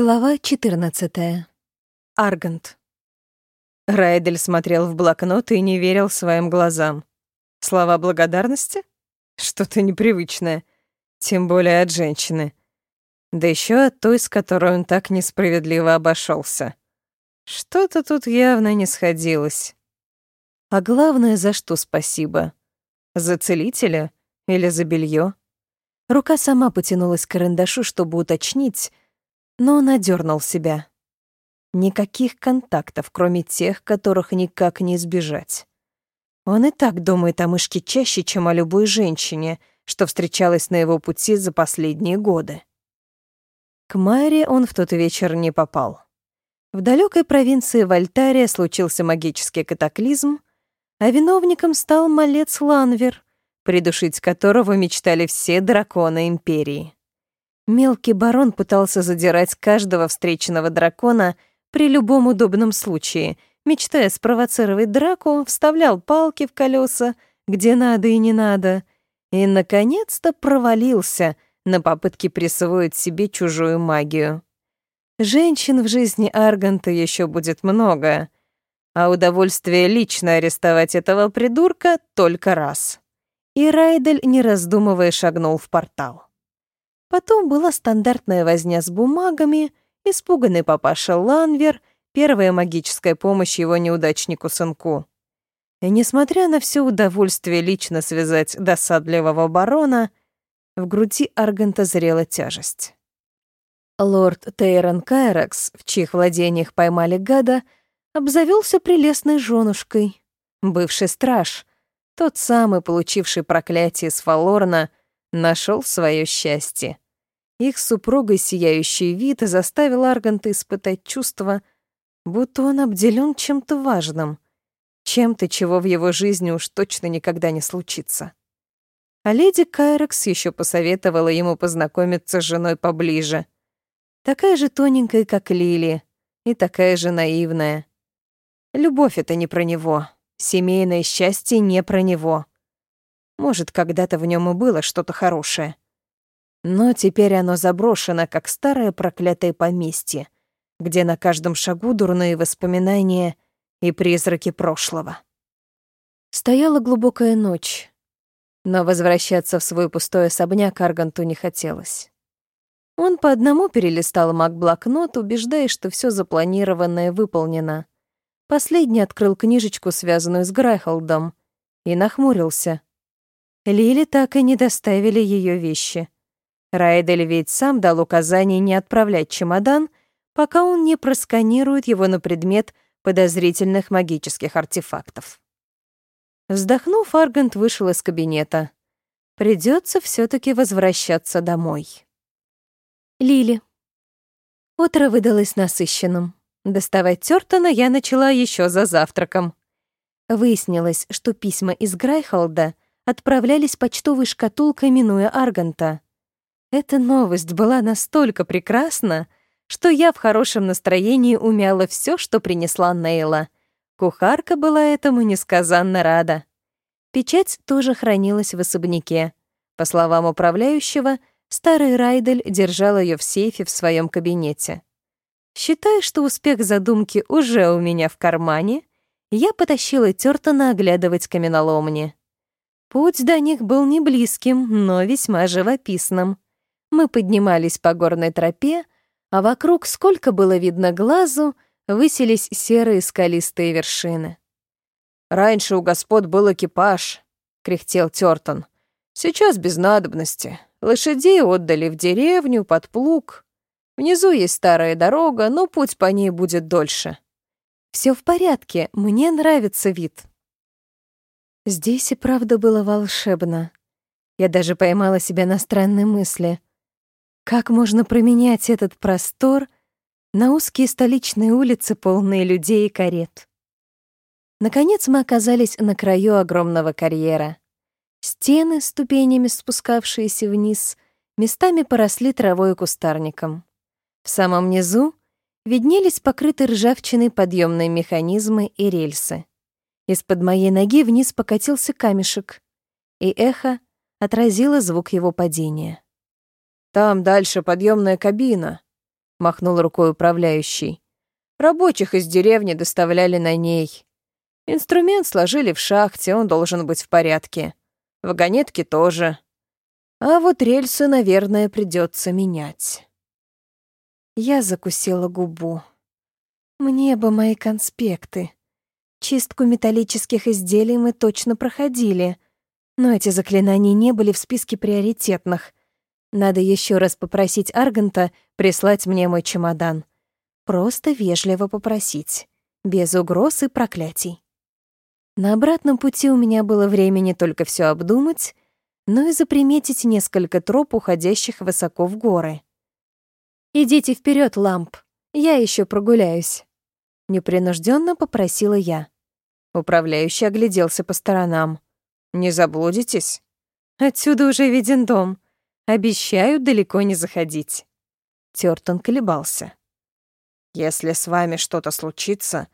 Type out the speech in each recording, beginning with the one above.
Глава 14. Аргант. Райдель смотрел в блокнот и не верил своим глазам. Слова благодарности? Что-то непривычное. Тем более от женщины. Да еще от той, с которой он так несправедливо обошелся. Что-то тут явно не сходилось. А главное, за что спасибо? За целителя или за белье? Рука сама потянулась к карандашу, чтобы уточнить, но он одернул себя. Никаких контактов, кроме тех, которых никак не избежать. Он и так думает о мышке чаще, чем о любой женщине, что встречалась на его пути за последние годы. К Майре он в тот вечер не попал. В далекой провинции Вольтария случился магический катаклизм, а виновником стал малец Ланвер, придушить которого мечтали все драконы Империи. Мелкий барон пытался задирать каждого встреченного дракона при любом удобном случае, мечтая спровоцировать драку, вставлял палки в колеса, где надо и не надо, и, наконец-то, провалился на попытке присвоить себе чужую магию. Женщин в жизни Арганта еще будет много, а удовольствие лично арестовать этого придурка только раз. И Райдель, не раздумывая, шагнул в портал. Потом была стандартная возня с бумагами, испуганный папаша Ланвер, первая магическая помощь его неудачнику-сынку. И несмотря на все удовольствие лично связать досадливого барона, в груди Аргента зрела тяжесть. Лорд Тейрон Кайракс, в чьих владениях поймали гада, обзавелся прелестной женушкой. Бывший страж, тот самый, получивший проклятие с Фалорна, нашел свое счастье. Их с супругой сияющий вид заставил Арганта испытать чувство, будто он обделен чем-то важным, чем-то, чего в его жизни уж точно никогда не случится. А леди Кайрекс еще посоветовала ему познакомиться с женой поближе. Такая же тоненькая, как Лили, и такая же наивная. Любовь — это не про него, семейное счастье не про него. Может, когда-то в нем и было что-то хорошее. Но теперь оно заброшено, как старое проклятое поместье, где на каждом шагу дурные воспоминания и призраки прошлого. Стояла глубокая ночь, но возвращаться в свой пустой особняк Арганту не хотелось. Он по одному перелистал маг-блокнот, убеждаясь, что все запланированное выполнено. Последний открыл книжечку, связанную с Грайхолдом, и нахмурился. Лили так и не доставили ее вещи. Райдель ведь сам дал указание не отправлять чемодан, пока он не просканирует его на предмет подозрительных магических артефактов. Вздохнув, Аргант вышел из кабинета. Придется все таки возвращаться домой. Лили. Утро выдалось насыщенным. Доставать Тёртона я начала еще за завтраком. Выяснилось, что письма из Грайхолда — отправлялись почтовой шкатулкой, минуя Арганта. Эта новость была настолько прекрасна, что я в хорошем настроении умяла все, что принесла Нейла. Кухарка была этому несказанно рада. Печать тоже хранилась в особняке. По словам управляющего, старый Райдель держал ее в сейфе в своем кабинете. Считая, что успех задумки уже у меня в кармане, я потащила Тёртона оглядывать каменоломни. Путь до них был не близким, но весьма живописным. Мы поднимались по горной тропе, а вокруг, сколько было видно глазу, высились серые скалистые вершины. «Раньше у господ был экипаж», — кряхтел Тёртон. «Сейчас без надобности. Лошадей отдали в деревню, под плуг. Внизу есть старая дорога, но путь по ней будет дольше». Все в порядке, мне нравится вид», Здесь и правда было волшебно. Я даже поймала себя на странной мысли. Как можно променять этот простор на узкие столичные улицы, полные людей и карет? Наконец мы оказались на краю огромного карьера. Стены, ступенями спускавшиеся вниз, местами поросли травой и кустарником. В самом низу виднелись покрытые ржавчиной подъемные механизмы и рельсы. Из-под моей ноги вниз покатился камешек, и эхо отразило звук его падения. «Там дальше подъемная кабина», — махнул рукой управляющий. «Рабочих из деревни доставляли на ней. Инструмент сложили в шахте, он должен быть в порядке. Вагонетки тоже. А вот рельсы, наверное, придется менять». Я закусила губу. Мне бы мои конспекты. Чистку металлических изделий мы точно проходили, но эти заклинания не были в списке приоритетных. Надо еще раз попросить Арганта прислать мне мой чемодан. Просто вежливо попросить, без угроз и проклятий. На обратном пути у меня было времени только все обдумать, но и заприметить несколько троп, уходящих высоко в горы. «Идите вперед, ламп, я еще прогуляюсь». Непринужденно попросила я. Управляющий огляделся по сторонам. «Не заблудитесь?» «Отсюда уже виден дом. Обещаю далеко не заходить». Тёртон колебался. «Если с вами что-то случится,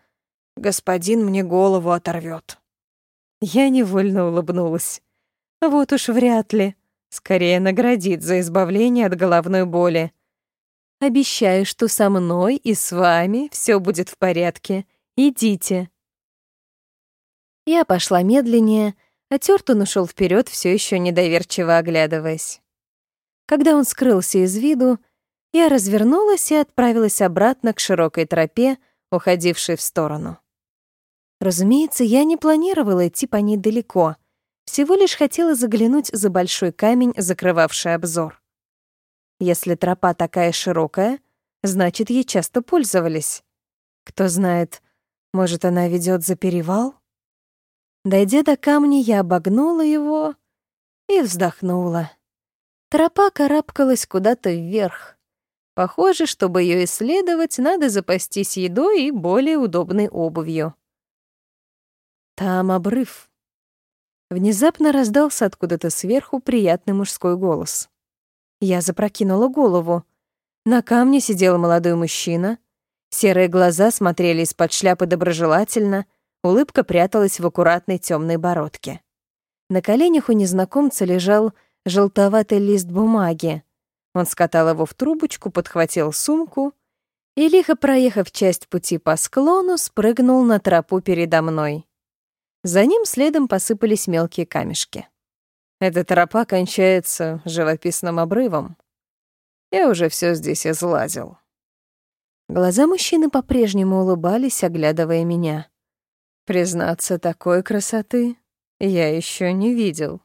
господин мне голову оторвет. Я невольно улыбнулась. Вот уж вряд ли. Скорее наградит за избавление от головной боли. Обещаю, что со мной и с вами все будет в порядке. Идите. Я пошла медленнее, а Тёртон ушел вперед, все еще недоверчиво оглядываясь. Когда он скрылся из виду, я развернулась и отправилась обратно к широкой тропе, уходившей в сторону. Разумеется, я не планировала идти по ней далеко, всего лишь хотела заглянуть за большой камень, закрывавший обзор. Если тропа такая широкая, значит, ей часто пользовались. Кто знает, может, она ведет за перевал? Дойдя до камня, я обогнула его и вздохнула. Тропа карабкалась куда-то вверх. Похоже, чтобы ее исследовать, надо запастись едой и более удобной обувью. Там обрыв. Внезапно раздался откуда-то сверху приятный мужской голос. Я запрокинула голову. На камне сидел молодой мужчина. Серые глаза смотрели из-под шляпы доброжелательно, улыбка пряталась в аккуратной темной бородке. На коленях у незнакомца лежал желтоватый лист бумаги. Он скатал его в трубочку, подхватил сумку и, лихо проехав часть пути по склону, спрыгнул на тропу передо мной. За ним следом посыпались мелкие камешки. Эта тропа кончается живописным обрывом. Я уже все здесь излазил. Глаза мужчины по-прежнему улыбались, оглядывая меня. Признаться, такой красоты я еще не видел.